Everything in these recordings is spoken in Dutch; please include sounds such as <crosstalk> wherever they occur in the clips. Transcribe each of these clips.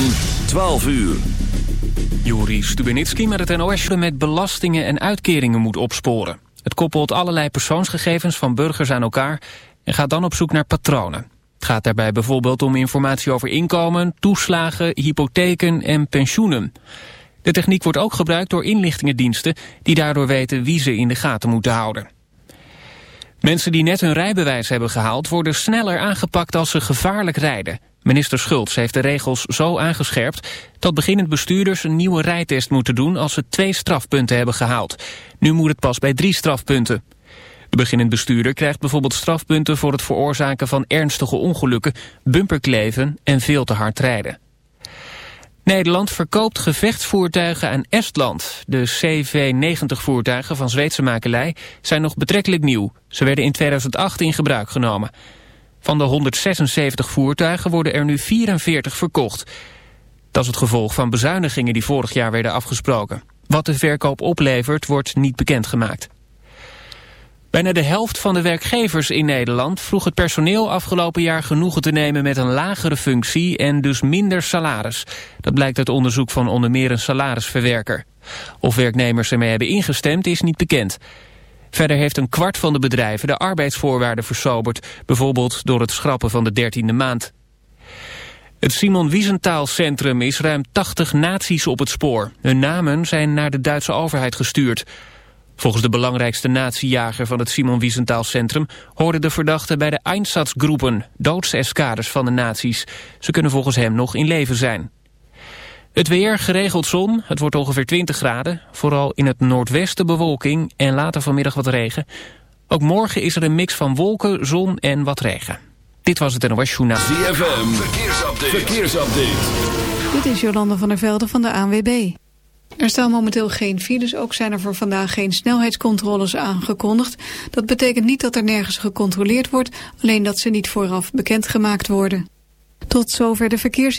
van 12 uur. Juri Stubenitski met het NOS met belastingen en uitkeringen moet opsporen. Het koppelt allerlei persoonsgegevens van burgers aan elkaar... en gaat dan op zoek naar patronen. Het gaat daarbij bijvoorbeeld om informatie over inkomen, toeslagen, hypotheken en pensioenen. De techniek wordt ook gebruikt door inlichtingendiensten... die daardoor weten wie ze in de gaten moeten houden. Mensen die net hun rijbewijs hebben gehaald... worden sneller aangepakt als ze gevaarlijk rijden. Minister Schultz heeft de regels zo aangescherpt... dat beginnend bestuurders een nieuwe rijtest moeten doen... als ze twee strafpunten hebben gehaald. Nu moet het pas bij drie strafpunten. De beginnend bestuurder krijgt bijvoorbeeld strafpunten... voor het veroorzaken van ernstige ongelukken, bumperkleven en veel te hard rijden. Nederland verkoopt gevechtsvoertuigen aan Estland. De CV-90-voertuigen van Zweedse makelij zijn nog betrekkelijk nieuw. Ze werden in 2008 in gebruik genomen. Van de 176 voertuigen worden er nu 44 verkocht. Dat is het gevolg van bezuinigingen die vorig jaar werden afgesproken. Wat de verkoop oplevert wordt niet bekendgemaakt. Bijna de helft van de werkgevers in Nederland vroeg het personeel afgelopen jaar genoegen te nemen met een lagere functie en dus minder salaris. Dat blijkt uit onderzoek van onder meer een salarisverwerker. Of werknemers ermee hebben ingestemd is niet bekend. Verder heeft een kwart van de bedrijven de arbeidsvoorwaarden versoberd, bijvoorbeeld door het schrappen van de dertiende maand. Het Simon Wiesenthal Centrum is ruim 80 naties op het spoor. Hun namen zijn naar de Duitse overheid gestuurd. Volgens de belangrijkste natiejager van het Simon Wiesenthal Centrum... hoorden de verdachten bij de Einsatzgroepen, doodseskaders van de nazi's. Ze kunnen volgens hem nog in leven zijn. Het weer, geregeld zon, het wordt ongeveer 20 graden. Vooral in het noordwesten bewolking en later vanmiddag wat regen. Ook morgen is er een mix van wolken, zon en wat regen. Dit was het NOS Journaal. ZFM, verkeersupdate. verkeersupdate. Dit is Jolande van der Velde van de ANWB. Er staan momenteel geen files, ook zijn er voor vandaag geen snelheidscontroles aangekondigd. Dat betekent niet dat er nergens gecontroleerd wordt, alleen dat ze niet vooraf bekendgemaakt worden. Tot zover de verkeers...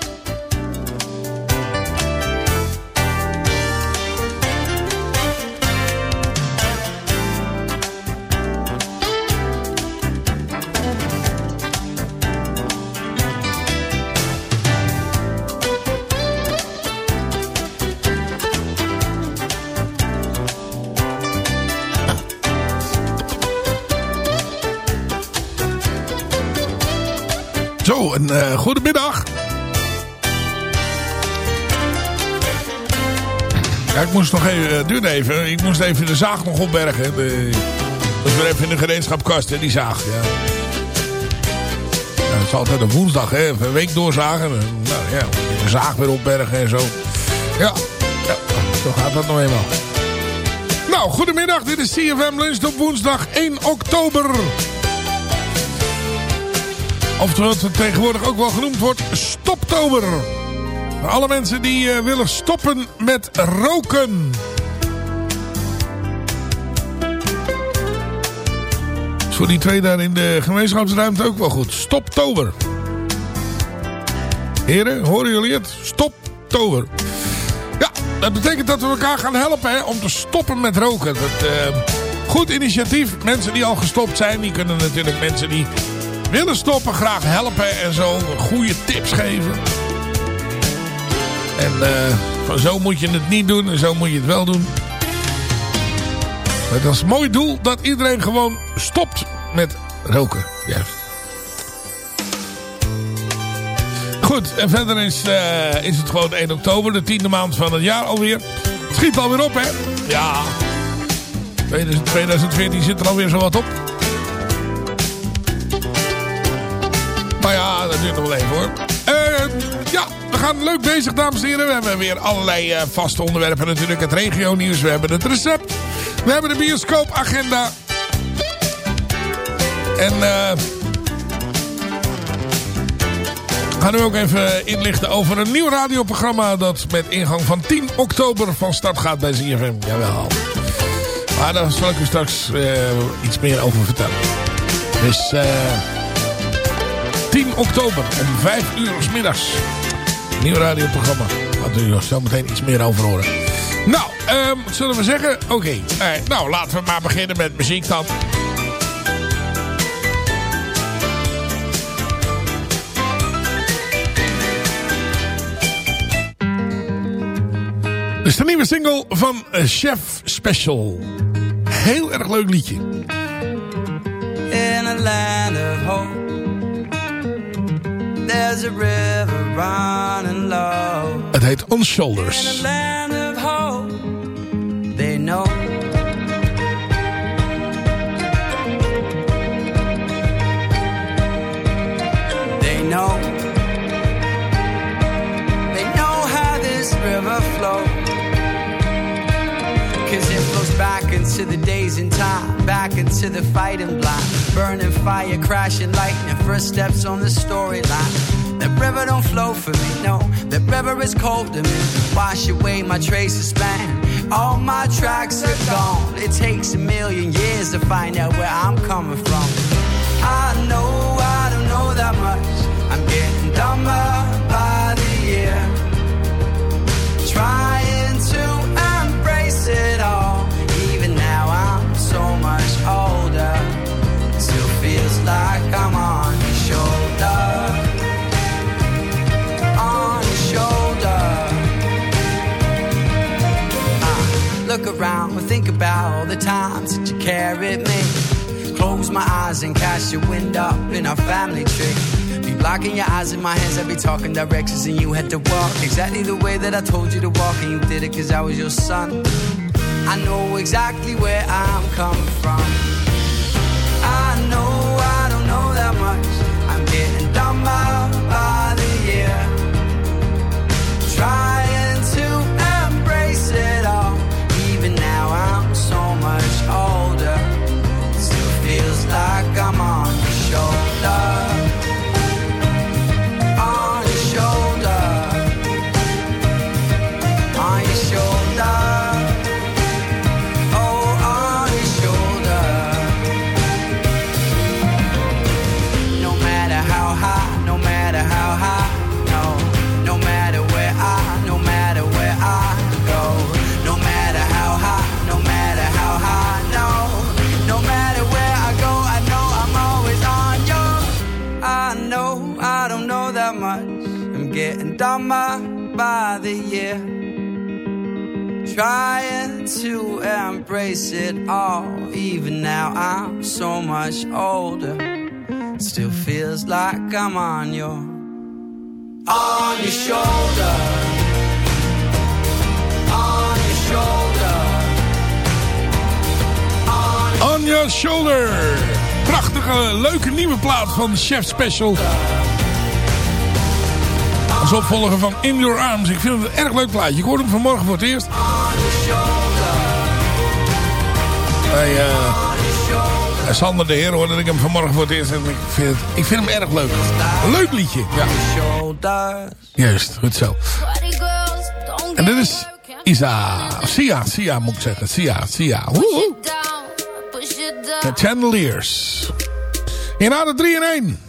Uh, goedemiddag. Ja, ik moest nog even, het duurde even, ik moest even de zaag nog opbergen. De, dat weer even in de gereedschapkast, hè, die zaag. Ja het is altijd een woensdag, hè, even een week doorzagen. Nou ja, de zaag weer opbergen en zo. Ja, ja, zo gaat dat nog eenmaal. Nou, goedemiddag, dit is CFM Lunch op woensdag 1 oktober. Oftewel het tegenwoordig ook wel genoemd wordt Stoptober. Alle mensen die uh, willen stoppen met roken. Is voor die twee daar in de gemeenschapsruimte ook wel goed. Stoptober. Heren, horen jullie het? Stoptober. Ja, dat betekent dat we elkaar gaan helpen om te stoppen met roken. Dat, uh, goed initiatief. Mensen die al gestopt zijn, die kunnen natuurlijk mensen die willen stoppen graag helpen en zo goede tips geven. En uh, van zo moet je het niet doen en zo moet je het wel doen. Het is een mooi doel dat iedereen gewoon stopt met roken. Juist. Goed, en verder is, uh, is het gewoon 1 oktober, de tiende maand van het jaar alweer. Het schiet alweer op, hè? Ja. 2014 zit er alweer zo wat op. Maar ja, dat duurt nog wel even hoor. Uh, ja, we gaan leuk bezig dames en heren. We hebben weer allerlei uh, vaste onderwerpen natuurlijk. Het regio nieuws, we hebben het recept. We hebben de bioscoopagenda. En uh, we gaan ook even inlichten over een nieuw radioprogramma... dat met ingang van 10 oktober van start gaat bij ZFM. Jawel. Maar daar zal ik u straks iets meer over vertellen. Dus... eh 10 oktober om 5 uur s middags. Nieuw radioprogramma. Daar u zo meteen iets meer over horen. Nou, wat zullen we zeggen? Oké, uh, nou laten we maar beginnen met muziek dan. Dit is de nieuwe single van Chef Special. Heel erg leuk liedje. In a land of hope Het heet On Shoulders. Into the days in time, back into the fighting blind. Burning fire, crashing lightning, first steps on the storyline. That river don't flow for me, no. That river is cold to me. Wash away my traces span. All my tracks are gone. It takes a million years to find out where I'm coming from. I know I don't know that much. I'm getting dumber around and think about all the times that you carried me. Close my eyes and cast your wind up in our family tree. Be blocking your eyes in my hands, I'd be talking directions and you had to walk exactly the way that I told you to walk, and you did it cause I was your son. I know exactly where I'm coming from. I know like I'm on your on your shoulder. On your shoulder. On your shoulder. Prachtige, leuke nieuwe plaat van Chef Special. Als opvolger van In Your Arms. Ik vind het een erg leuk plaatje. Ik hoorde hem vanmorgen voor het eerst. Bij, uh, eh, Sander de Heer hoorde ik hem vanmorgen voor het eerst. En ik vind, ik vind hem erg leuk. Leuk liedje. Ja. Juist, goed zo. En dit is Isa. Sia, Sia moet ik zeggen. Sia, Sia. Woehoe. De Chandeliers. In de 3 en 1.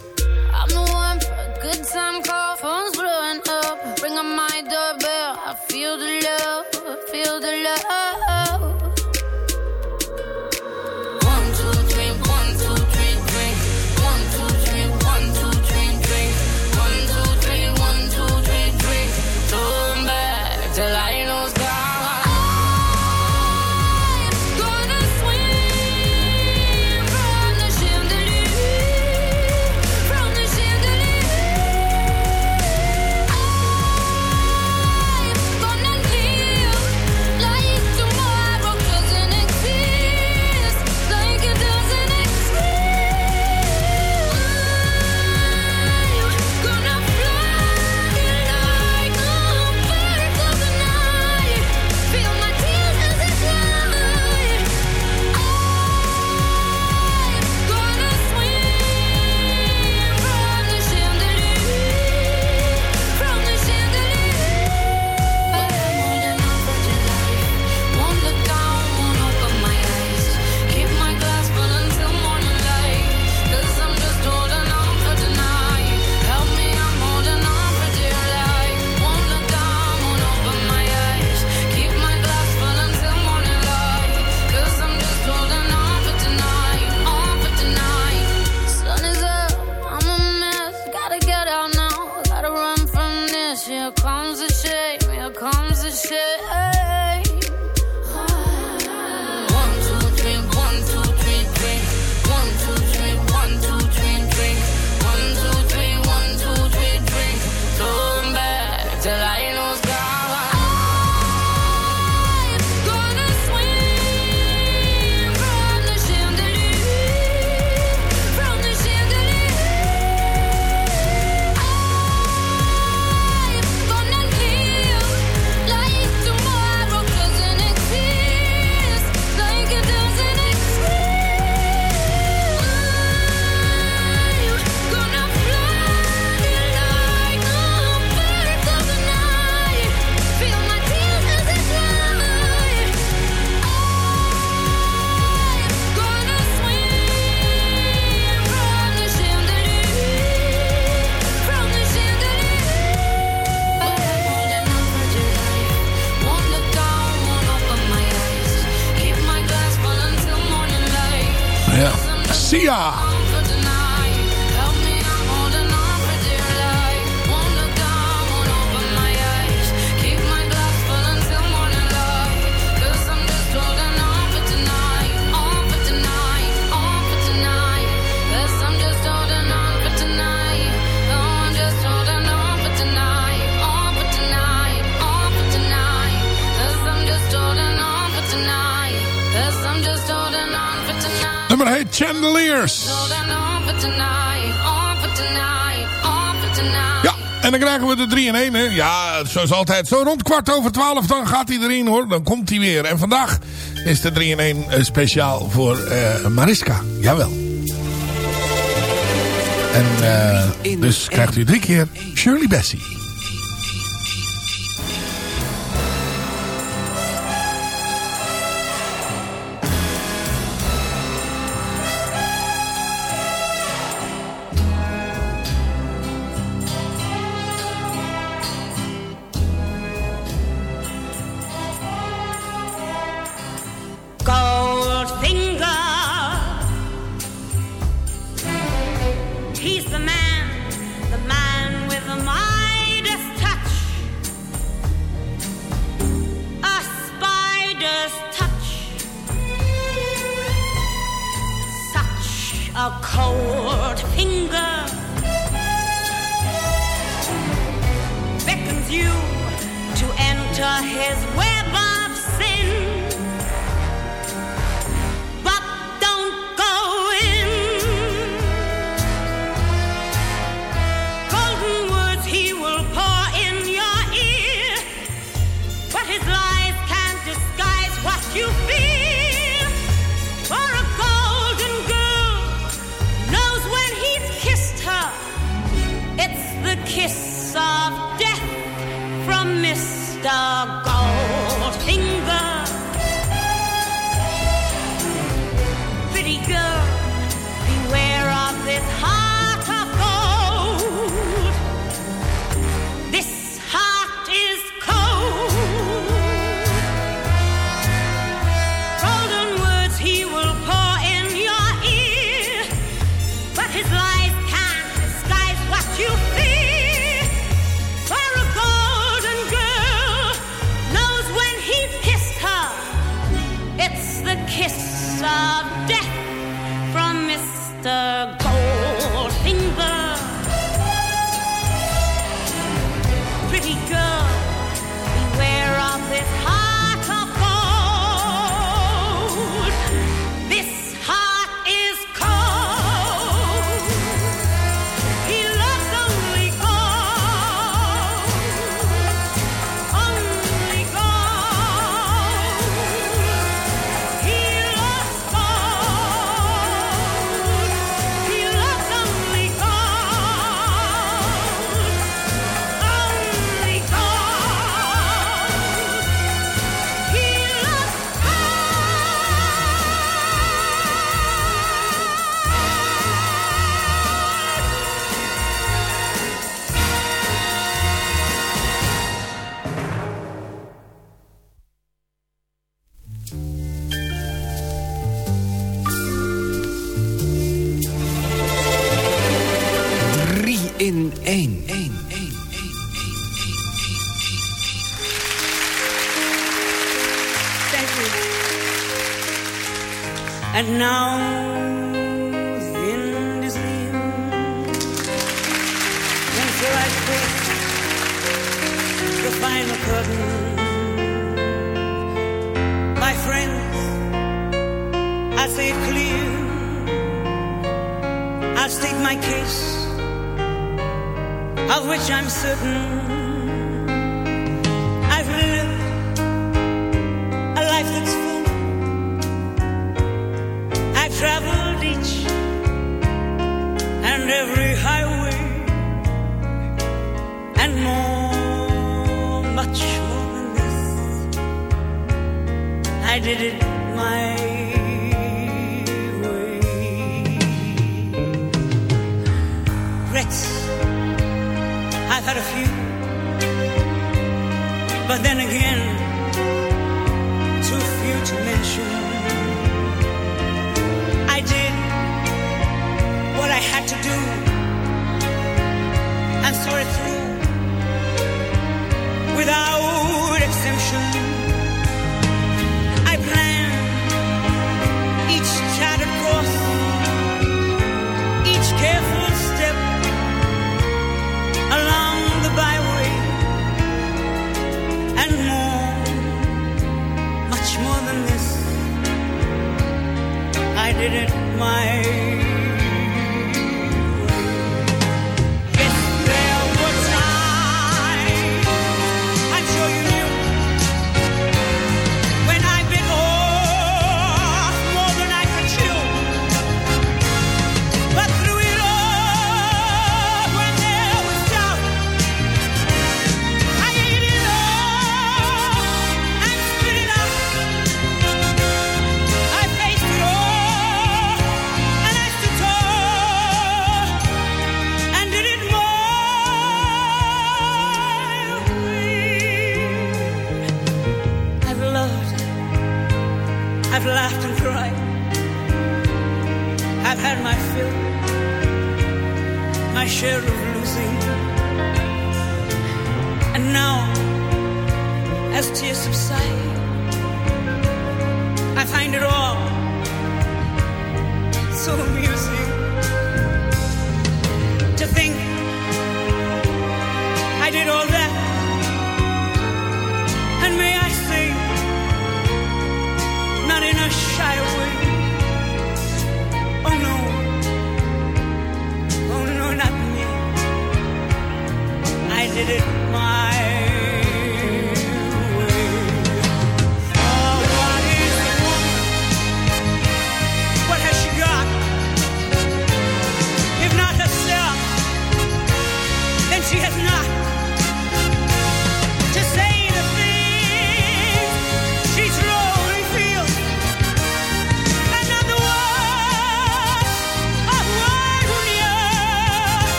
we de 3 in 1. Hè? Ja, zoals altijd. Zo rond kwart over 12 dan gaat hij erin hoor. Dan komt hij weer. En vandaag is de 3 in 1 eh, speciaal voor uh, Mariska. Jawel. En uh, dus krijgt u drie keer Shirley Bessie.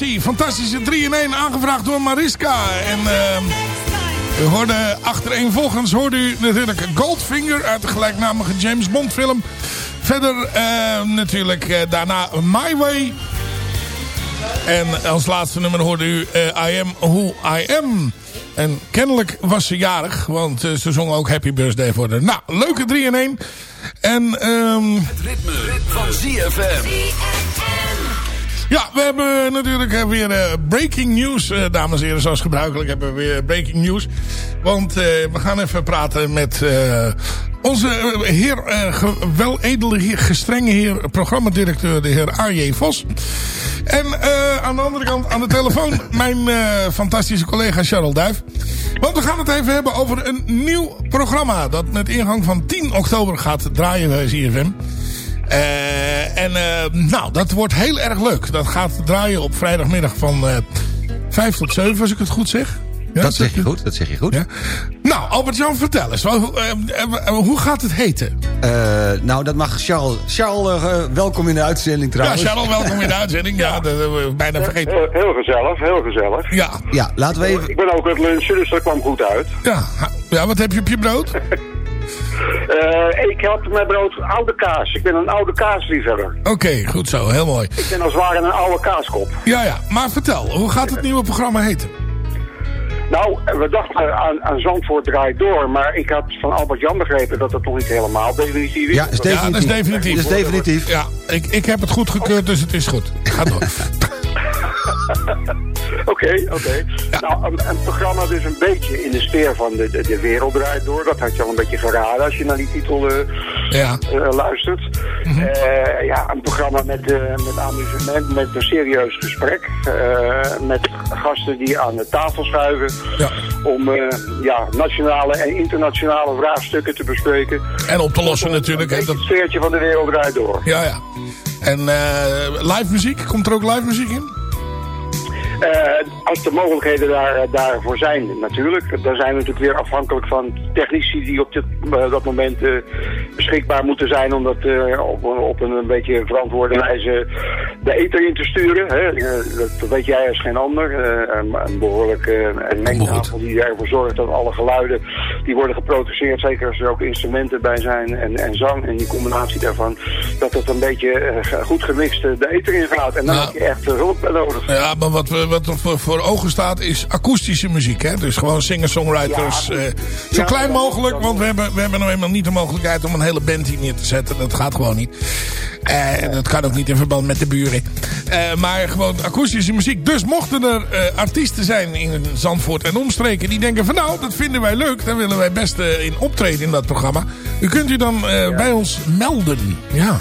Fantastische 3-in-1 aangevraagd door Mariska. En uh, u hoorde achtereenvolgens hoorde u natuurlijk Goldfinger uit de gelijknamige James Bond film. Verder uh, natuurlijk eh, daarna My Way. En als laatste nummer hoorde u eh, I Am Who I Am. En kennelijk was ze jarig, want eh, ze zong ook Happy Birthday voor haar. Nou, leuke 3-in-1. En, um... Het ritme, ritme van ZFM. Ja, we hebben natuurlijk eh, weer eh, breaking news, eh, dames en heren. Zoals gebruikelijk hebben we weer breaking news. Want we gaan even praten met onze heer, wel edele gestrenge heer, programmadirecteur, de heer A.J. Vos. En aan de andere kant aan de telefoon <laughs> mijn fantastische collega Charles Duif. Want we gaan het even hebben over een nieuw programma dat met ingang van 10 oktober gaat draaien bij ZFM. Eh, en eh, nou, dat wordt heel erg leuk. Dat gaat draaien op vrijdagmiddag van eh 5 tot 7, als ik het goed zeg. Ja, dat zeg je goed, dat zeg je goed. Ja. Nou, Albert-Jan, vertel eens. Eh, eh, eh, hoe gaat het heten? Eh, nou, dat mag Charles. Charles, eh, welkom in de uitzending trouwens. Ja, Charles, welkom in de <laughs> uitzending. Ja, dat hebben we bijna vergeten. Heel, heel gezellig, heel gezellig. Ja. Ja, laten we even... Ik ben ook het lunchen, dus dat kwam goed uit. Ja, ja wat heb je op je brood? <laughs> Eh, ik had met brood oude kaas. Ik ben een oude kaasliefhebber. Oké, goed zo. Heel mooi. Ik ben als het ware een oude kaaskop. Ja, ja. Maar vertel, hoe gaat het nieuwe programma heten? Nou, we dachten aan, aan Zandvoort draait door, maar ik had van Albert Jan begrepen dat het nog niet helemaal definitief is. Ja, is Ja, dat is definitief. Dat is definitief. Ja, ik, ik heb het goed gekeurd, dus het is goed. Ga door. <laughs> Oké, oké. Nou, een, een programma dus een beetje in de sfeer van de, de, de wereld draait door. Dat had je al een beetje geraden als je naar die titel eh, Ja. eh, luistert. Eh, ja, een programma met, met amusement, met een serieus gesprek. met gasten die aan de tafel schuiven. Om eh, ja, nationale en internationale vraagstukken te bespreken. En op te lossen natuurlijk. Hè, Het dat, sfeertje van de wereld draait door. ja, ja. En live muziek? Komt er ook live muziek in? Eh, als de mogelijkheden daar, daarvoor zijn, natuurlijk. Daar zijn we natuurlijk weer afhankelijk van technici die op dit, eh, dat moment eh, beschikbaar moeten zijn om dat eh, op, op een, beetje verantwoorde wijze de ether in te sturen. Hè. Dat, dat weet jij als geen ander. Een, een behoorlijke een mengtafel die ervoor zorgt dat alle geluiden die worden geproduceerd, zeker als er ook instrumenten bij zijn en, en zang en die combinatie daarvan, dat het een beetje goed gemixt de ether in gaat. En dan heb je echt hulp bij nodig. Ja, maar wat, wat er voor, voor ogen staat is akoestische muziek. Hè? Dus gewoon singer-songwriters. Ja. zo Ja, klein mogelijk, want we hebben, we hebben nou eenmaal niet de mogelijkheid om een hele band hier neer te zetten. Dat gaat gewoon niet. Eh, dat kan ook niet in verband met de buren. Eh, maar gewoon akoestische muziek. Dus mochten er eh, artiesten zijn in Zandvoort en omstreken die denken van nou, dat vinden wij leuk. Daar willen wij best in optreden in dat programma. U kunt u dan bij ons melden. Ja.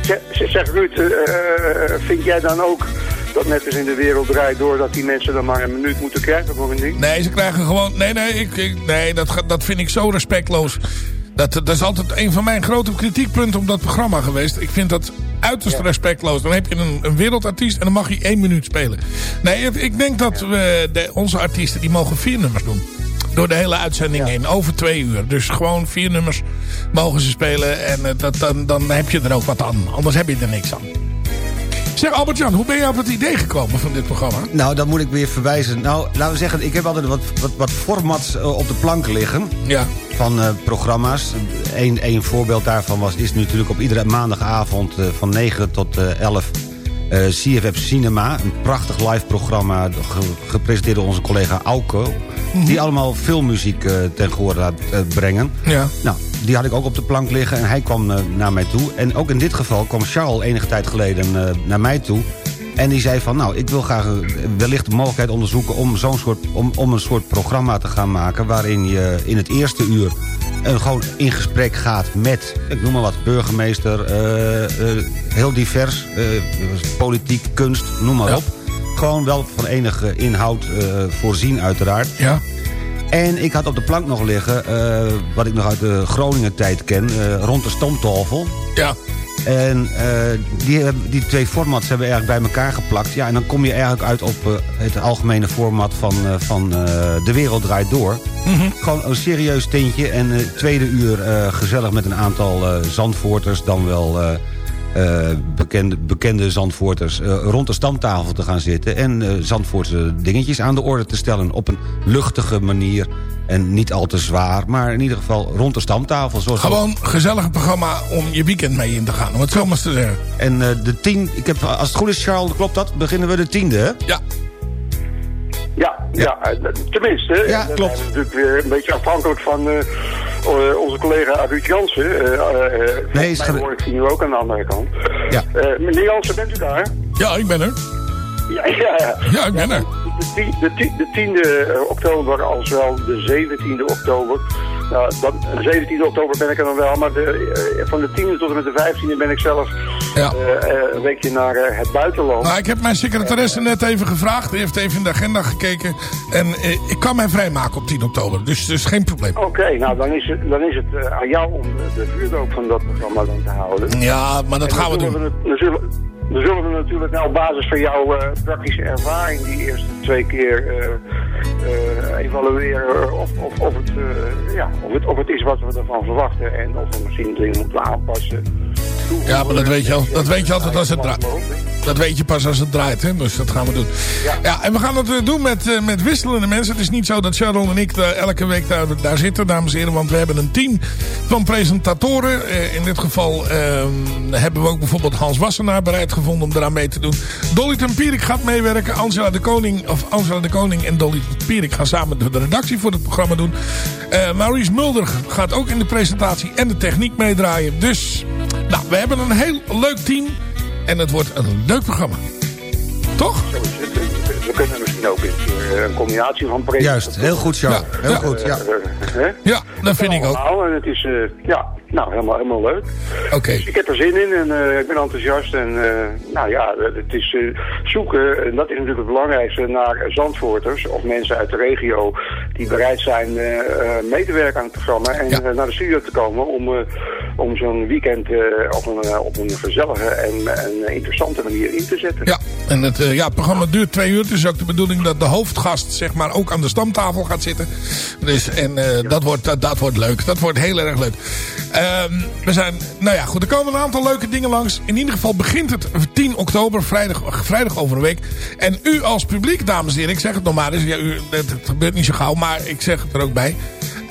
Zeg, zeg Ruud, vind jij dan ook dat net als in de wereld draait door dat die mensen dan maar een minuut moeten krijgen voor een ding? Nee, ze krijgen gewoon... Nee, nee, ik, ik- nee dat, dat vind ik zo respectloos. Dat, dat is altijd een van mijn grote kritiekpunten op dat programma geweest. Ik vind dat uiterst respectloos. Dan heb je een, een wereldartiest en dan mag hij één minuut spelen. Nee, ik- denk dat we de, onze artiesten, die mogen vier nummers doen. Door de hele uitzending heen. Over twee uur. Dus gewoon vier nummers mogen ze spelen. En eh, dat, dan, dan heb je er ook wat aan. Anders heb je er niks aan. Zeg Albert-Jan, hoe ben je op het idee gekomen van dit programma? Nou, dan moet ik weer verwijzen. Nou, laten we zeggen, ik heb altijd wat, wat, wat formats eh, op de plank liggen. Ja. Van eh, programma's. Eén één voorbeeld daarvan was, is natuurlijk op iedere maandagavond eh, van 9 tot eh 11... eh CFF Cinema, een prachtig live programma ge- gepresenteerd door onze collega Auke... die allemaal filmmuziek ten gehoor laat eh, brengen. Ja. Nou, die had ik ook op de plank liggen en hij kwam eh, naar mij toe. En ook in dit geval kwam Charles enige tijd geleden eh, naar mij toe... En die zei van, nou, ik wil graag eh, wellicht de mogelijkheid onderzoeken... om, zo'n soort, om, om een soort programma te gaan maken... waarin je in het eerste uur eh, gewoon in gesprek gaat met, ik noem maar wat, burgemeester... heel divers, politiek, kunst, noem maar op. Gewoon wel van enige inhoud voorzien uiteraard. Ja. En ik had op de plank nog liggen, eh, wat ik nog uit de Groningen tijd ken... eh, rond de stomtafel. Ja. En eh, die, die twee formats hebben we eigenlijk bij elkaar geplakt. Ja, en dan kom je eigenlijk uit op het algemene format van, van De Wereld Draait Door. Gewoon een serieus tintje. En tweede uur gezellig met een aantal Zandvoorters... dan wel eh, bekende, bekende Zandvoorters eh, rond de stamtafel te gaan zitten... en eh Zandvoortse dingetjes aan de orde te stellen op een luchtige manier... En niet al te zwaar, maar in ieder geval rond de stamtafel. Zoals Gewoon gezellig programma om je weekend mee in te gaan. Om het zo maar eens te zeggen. En de tien, ik heb, als het goed is, Charles, klopt dat? Beginnen we de tiende, hè? Ja. Ja, ja. eh, tenminste. Ja, klopt. zijn we natuurlijk weer een beetje afhankelijk van eh, eh, onze collega Ruud Jansen. Eh, eh, Nee, is ge- hoor ik nu ook aan de andere kant. Ja. Eh, meneer Jansen, bent u daar? Ja, ik ben er. Ja, ja, ja. Ja, ik ben er. De, de 10e oktober als wel de 17e oktober. Nou, dan, de 17e oktober ben ik er dan wel, maar de, eh, van de 10e tot en met de 15e ben ik zelf eh, eh, een weekje naar het buitenland. Nou, ik heb mijn secretaresse net even gevraagd. Die heeft even in de agenda gekeken. En ik kan mij vrijmaken op 10 oktober. Dus is geen probleem. Oké, nou dan is het, dan is het aan jou om de, vuurdoop van dat programma dan te houden. Ja, maar dat En gaan we doen. het- dan, zullen, dan zullen we natuurlijk nou op basis van jouw praktische ervaring die eerste twee keer eh, evalueren of, of, of, het, eh, ja, of, het, of het is wat we ervan verwachten en of we misschien dingen moeten aanpassen. Ja, maar dat weet je, al, dat weet je altijd als het draait. Dat weet je pas als het draait, hè? dus dat gaan we doen. Ja, en we gaan het eh, doen met, eh, met wisselende mensen. Het is niet zo dat Sharon en ik elke week daar, daar zitten, dames en heren. Want we hebben een team van presentatoren. Eh, in dit geval ehm, hebben we ook bijvoorbeeld Hans Wassenaar bereid gevonden om eraan mee te doen. Dolly Tempierik gaat meewerken. Angela de Koning, of Angela de Koning en Dolly Tempierik gaan samen de, de redactie voor het programma doen. Eh, Maurice Mulder gaat ook in de presentatie en de techniek meedraaien. Dus, nou, we hebben een heel leuk team. En het wordt een leuk programma. Toch? We kunnen misschien ook een keer eh, een combinatie van presentatie. Juist, heel goed, Charles. Heel goed, ja. ja, dat vind ik ook. En het is, eh, ja, nou, helemaal, helemaal leuk. Oké. Dus ik heb er zin in en eh, ik ben enthousiast. En eh, nou ja, het is eh, zoeken, en dat is natuurlijk het belangrijkste, naar Zandvoorters of mensen uit de regio die bereid zijn eh, eh, mee te werken aan het programma. En eh, naar de studio te komen om, eh, om zo'n weekend eh, op, een, eh, op een gezellige en, en interessante manier in te zetten. Ja, en het, eh, ja, het programma duurt twee uur. Het is ook de bedoeling dat de hoofdgast zeg maar, ook aan de stamtafel gaat zitten. Dus, en eh, dat, wordt, dat, dat wordt leuk. Dat wordt heel erg leuk. Ehm, we zijn, nou ja, goed. Er komen een aantal leuke dingen langs. In ieder geval begint het 10 oktober, vrijdag, vrijdag over een week. En u als publiek, dames en heren, ik zeg het nog maar eens. Ja, u, het, het gebeurt niet zo gauw, maar ik zeg het er ook bij.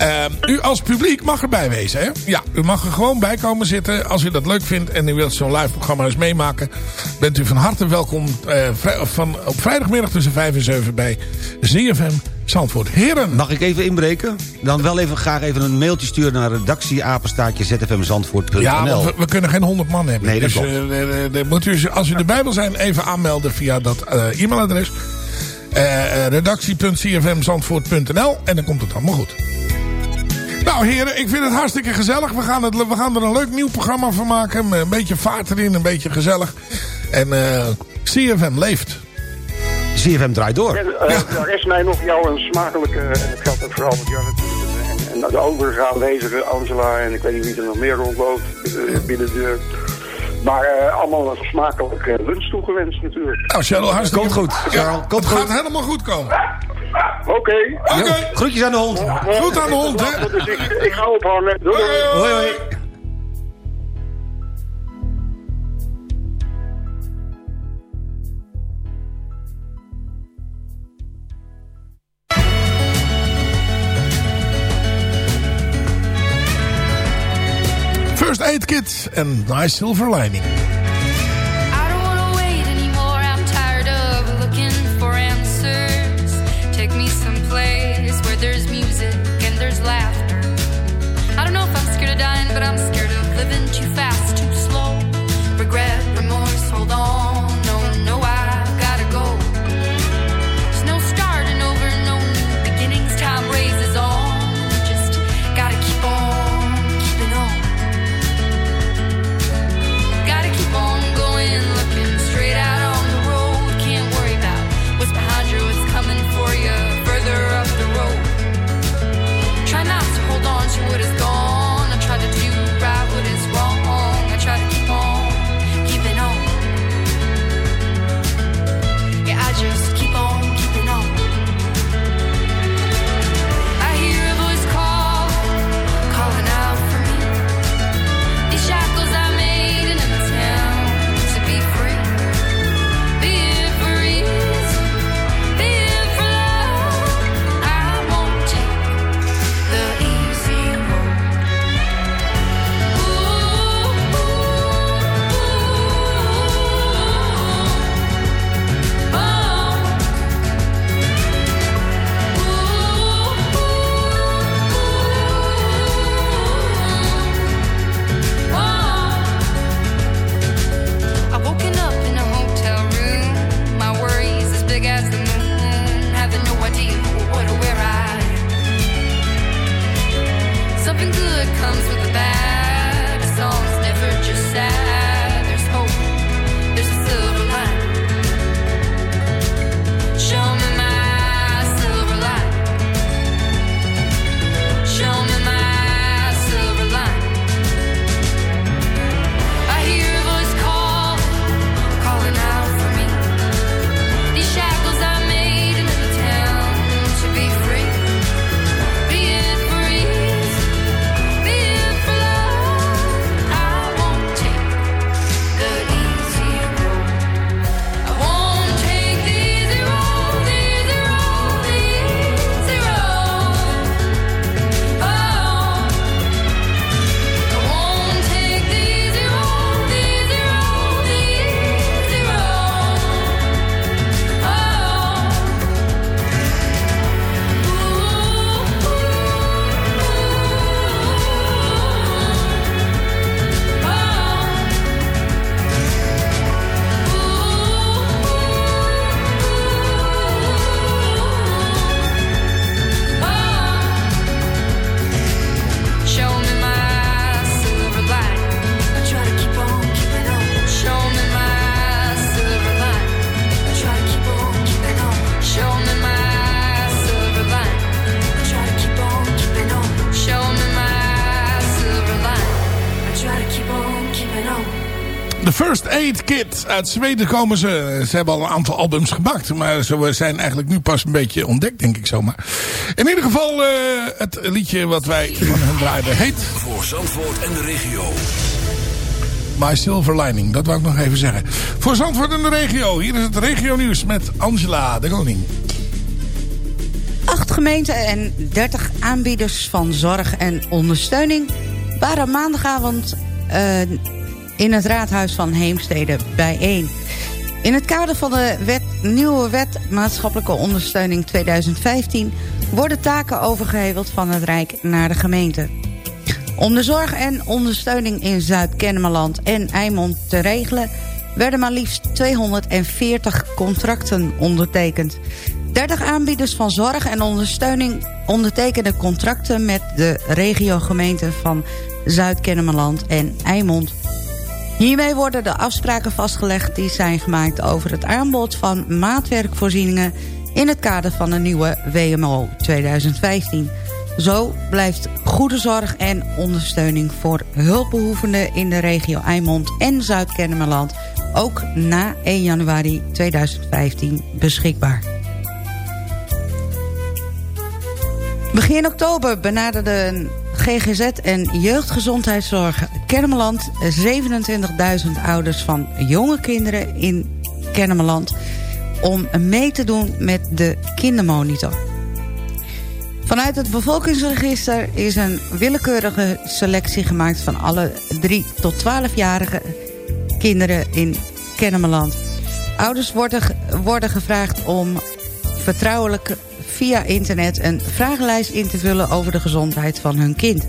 Ehm, u als publiek mag erbij wezen. Hè? Ja, u mag er gewoon bij komen zitten. Als u dat leuk vindt en u wilt zo'n live programma eens meemaken... bent u van harte welkom eh, van, op vrijdagmiddag tussen 5 en 7 bij ZFM Zandvoort. Heren. Mag ik even inbreken? Dan wel even graag even een mailtje sturen naar redactieapenstaatje zfmzandvoort.nl. Ja, want we, we kunnen geen 100 man hebben. Nee, dat dus eh, moet u, als u erbij wil zijn, even aanmelden via dat eh, e-mailadres. Redactie.cfmzandvoort.nl En dan komt het allemaal goed. Nou heren, ik vind het hartstikke gezellig. We gaan, het, we gaan er een leuk nieuw programma van maken. Met een beetje vaart erin, een beetje gezellig. En eh CFM leeft. CFM draait door. En, eh, Er is mij nog jou een smakelijke, en dat geldt ook voor Albert Jan natuurlijk, en, en de overige aanwezige Angela en ik weet niet wie er nog meer rondloopt eh, binnen de deur. Maar eh, allemaal een smakelijke lunch toegewenst natuurlijk. Nou, Cheryl, hartstikke Komt goed. Charles, komt het goed. gaat helemaal goed komen. Oké. Oké. Groetjes aan de hond. Goed aan de hond, hè? Dus ik, ik ga ophangen. Doei. doei. Hoi, hoi. Aid Kit en Nice Silver Lining. Aid Kit. Uit Zweden komen ze. Ze hebben al een aantal albums gemaakt. Maar ze zijn eigenlijk nu pas een beetje ontdekt, denk ik zomaar. In ieder geval, eh, het liedje wat wij van hen draaiden heet... Voor Zandvoort en de regio. My Silver Lining. Dat wou ik nog even zeggen. Voor Zandvoort en de regio. Hier is het regio nieuws met Angela de Koning. Acht gemeenten en 30 aanbieders van zorg en ondersteuning... waren maandagavond eh, in het raadhuis van Heemstede bijeen. In het kader van de wet, nieuwe wet maatschappelijke ondersteuning 2015... worden taken overgeheveld van het Rijk naar de gemeente. Om de zorg en ondersteuning in Zuid-Kennemerland en Eimond te regelen... werden maar liefst 240 contracten ondertekend. 30 aanbieders van zorg en ondersteuning ondertekenden contracten... met de regiogemeenten van Zuid-Kennemerland en Eimond. Hiermee worden de afspraken vastgelegd die zijn gemaakt over het aanbod van maatwerkvoorzieningen in het kader van de nieuwe WMO 2015. Zo blijft goede zorg en ondersteuning voor hulpbehoevenden in de regio Eimond en Zuid-Kennemerland ook na 1 januari 2015 beschikbaar. Begin oktober benaderden GGZ en Jeugdgezondheidszorg Kennemerland 27.000 ouders van jonge kinderen in Kennemerland om mee te doen met de kindermonitor. Vanuit het bevolkingsregister is een willekeurige selectie gemaakt van alle 3 tot 12-jarige kinderen in Kennemerland. Ouders worden, worden gevraagd om vertrouwelijk via internet een vragenlijst in te vullen over de gezondheid van hun kind.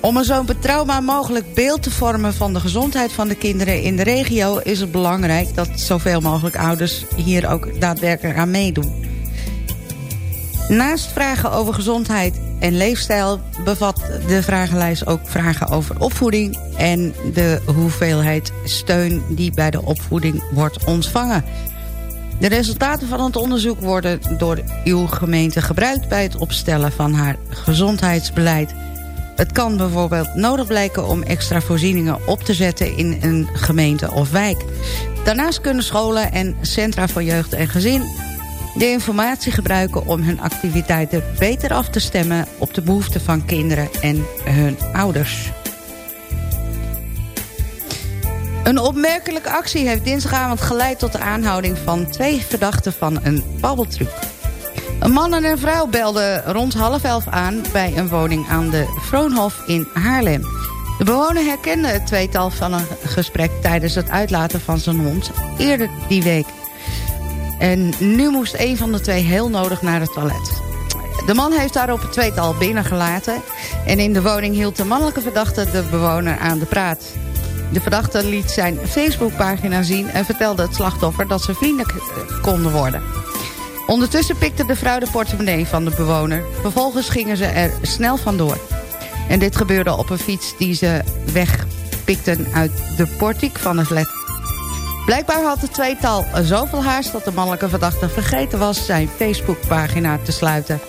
Om een zo betrouwbaar mogelijk beeld te vormen van de gezondheid van de kinderen in de regio... is het belangrijk dat zoveel mogelijk ouders hier ook daadwerkelijk aan meedoen. Naast vragen over gezondheid en leefstijl bevat de vragenlijst ook vragen over opvoeding... en de hoeveelheid steun die bij de opvoeding wordt ontvangen. De resultaten van het onderzoek worden door uw gemeente gebruikt... bij het opstellen van haar gezondheidsbeleid. Het kan bijvoorbeeld nodig blijken om extra voorzieningen op te zetten... in een gemeente of wijk. Daarnaast kunnen scholen en centra voor jeugd en gezin... de informatie gebruiken om hun activiteiten beter af te stemmen... op de behoeften van kinderen en hun ouders. Een opmerkelijke actie heeft dinsdagavond geleid tot de aanhouding van twee verdachten van een babbeltruc. Een man en een vrouw belden rond half elf aan bij een woning aan de Vroonhof in Haarlem. De bewoner herkende het tweetal van een gesprek tijdens het uitlaten van zijn hond eerder die week. En nu moest een van de twee heel nodig naar het toilet. De man heeft daarop het tweetal binnengelaten... en in de woning hield de mannelijke verdachte de bewoner aan de praat. De verdachte liet zijn Facebookpagina zien en vertelde het slachtoffer dat ze vriendelijk konden worden. Ondertussen pikte de vrouw de portemonnee van de bewoner. Vervolgens gingen ze er snel vandoor. En dit gebeurde op een fiets die ze wegpikten uit de portiek van het flat. Blijkbaar had het tweetal zoveel haast dat de mannelijke verdachte vergeten was zijn Facebookpagina te sluiten.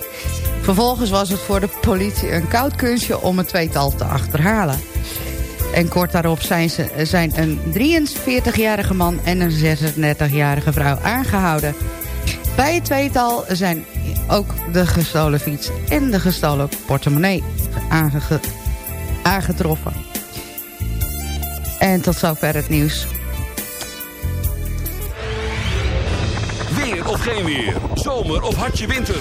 Vervolgens was het voor de politie een koud kunstje om het tweetal te achterhalen. En kort daarop zijn, ze, zijn een 43-jarige man en een 36-jarige vrouw aangehouden. Bij het tweetal zijn ook de gestolen fiets en de gestolen portemonnee aange- aangetroffen. En tot zover het nieuws. Weer of geen weer. Zomer of hartje winter.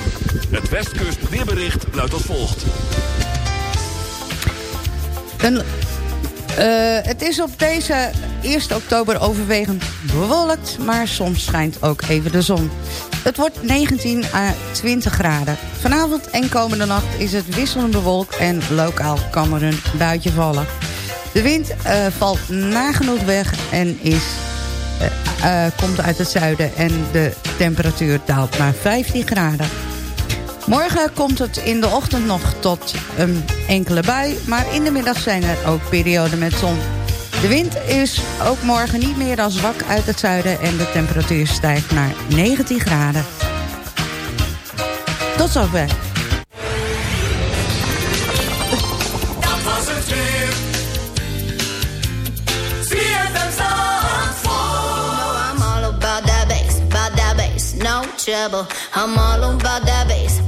Het Westkust weerbericht luidt als volgt. Een, het is op deze 1 oktober overwegend bewolkt, maar soms schijnt ook even de zon. Het wordt 19 à 20 graden. Vanavond en komende nacht is het wisselend bewolkt en lokaal kan er een buitje vallen. De wind eh, valt nagenoeg weg en is, eh, eh, komt uit het zuiden en de temperatuur daalt naar 15 graden. Morgen komt het in de ochtend nog tot een enkele bui. Maar in de middag zijn er ook perioden met zon. De wind is ook morgen niet meer dan zwak uit het zuiden... en de temperatuur stijgt naar 19 graden. Tot zover. I'm all about that bass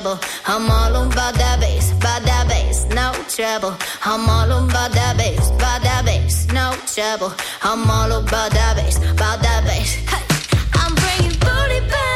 no. I'm all about that bass, about that bass, no trouble. I'm all about that bass, about that bass, no trouble. I'm all about that bass, about that bass. Hey, I'm bringing booty back.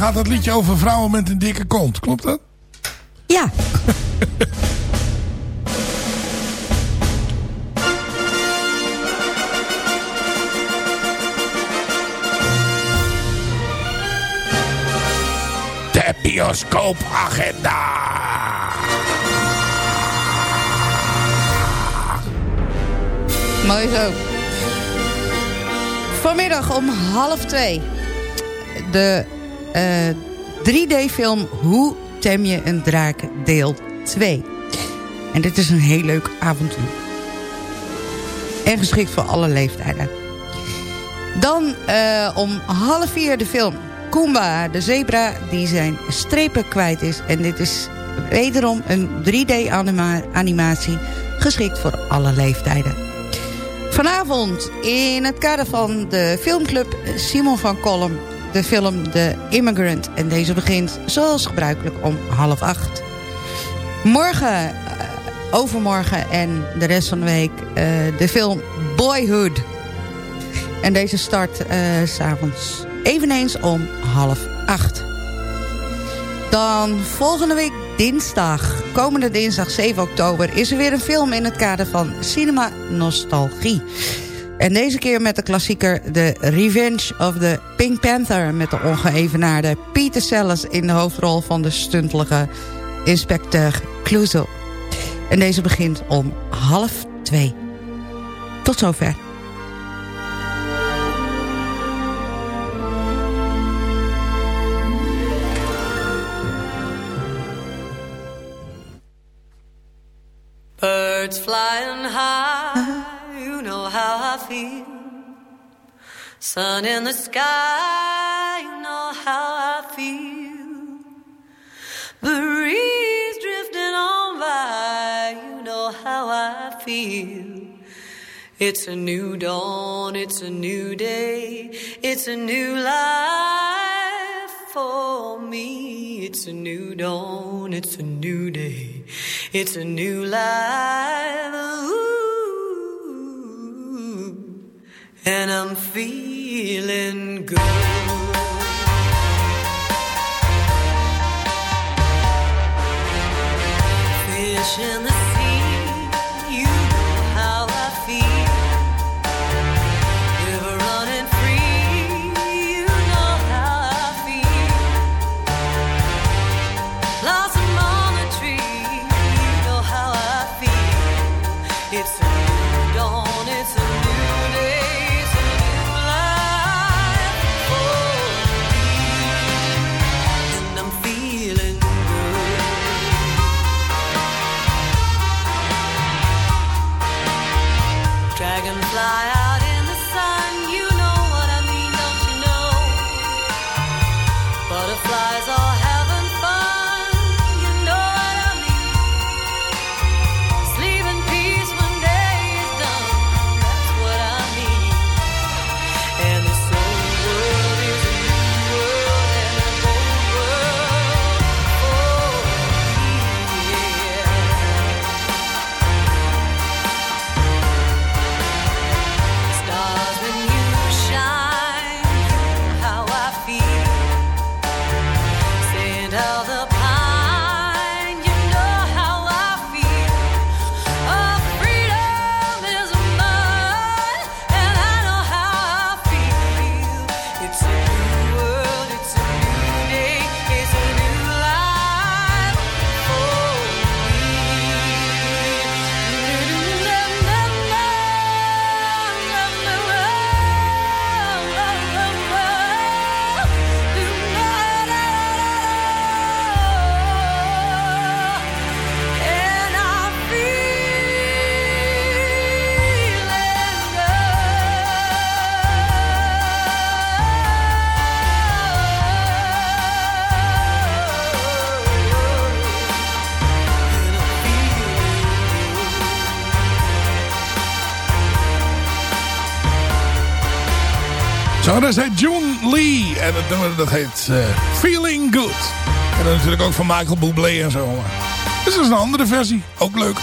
Gaat het liedje over vrouwen met een dikke kont. Klopt dat? Ja. <laughs> De bioscoopagenda. Mooi zo. Vanmiddag om half twee. De 3D-film Hoe tem je een draak deel 2. En dit is een heel leuk avontuur. En geschikt voor alle leeftijden. Dan eh, om half vier de film Kumba, de zebra die zijn strepen kwijt is. En dit is wederom een 3D-animatie geschikt voor alle leeftijden. Vanavond in het kader van de filmclub Simon van Kolm... de film The Immigrant. En deze begint zoals gebruikelijk om half acht. Morgen, eh, overmorgen en de rest van de week... eh, de film Boyhood. En deze start eh, s s'avonds eveneens om half acht. Dan volgende week dinsdag, komende dinsdag 7 oktober... is er weer een film in het kader van Cinema Nostalgie. En deze keer met de klassieker The Revenge of the Pink Panther... met de ongeëvenaarde Peter Sellers in de hoofdrol van de stuntelige inspecteur Clouseau. En deze begint om half twee. Tot zover. Birds flying high, feel. Sun in the sky, you know how I feel. Breeze drifting on by, you know how I feel. It's a new dawn, it's a new day, it's a new life for me. It's a new dawn, it's a new day, it's a new life. Ooh. and I'm feeling good. Fish in the En dat is June Lee. En het nummer dat heet eh, Feeling Good. En dat is natuurlijk ook van Michael Bublé en zo. Dus dat is een andere versie. Ook leuk.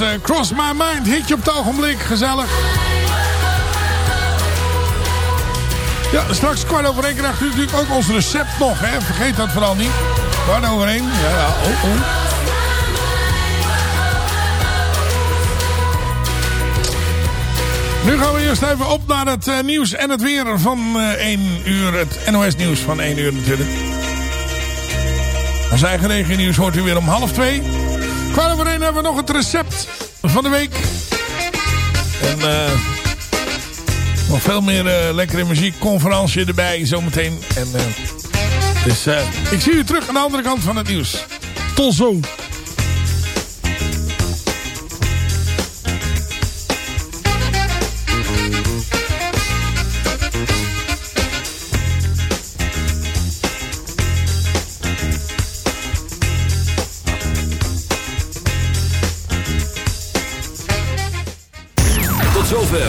Eh, Cross My Mind. Hitje op het ogenblik, gezellig. Ja, straks kwart over één krijgt u natuurlijk ook ons recept nog, hè. Vergeet dat vooral niet. Kwart over één, ja, ja, oh. oh. Nu gaan we eerst even op naar het eh, nieuws en het weer van eh, 1 uur. Het NOS nieuws van 1 uur natuurlijk. Ons eigen regio nieuws hoort u weer om half 2 hebben we nog het recept van de week. En eh nog veel meer eh, lekkere muziek. Conferentie erbij zometeen. En, eh, dus ik zie u terug aan de andere kant van het nieuws. Tot zo.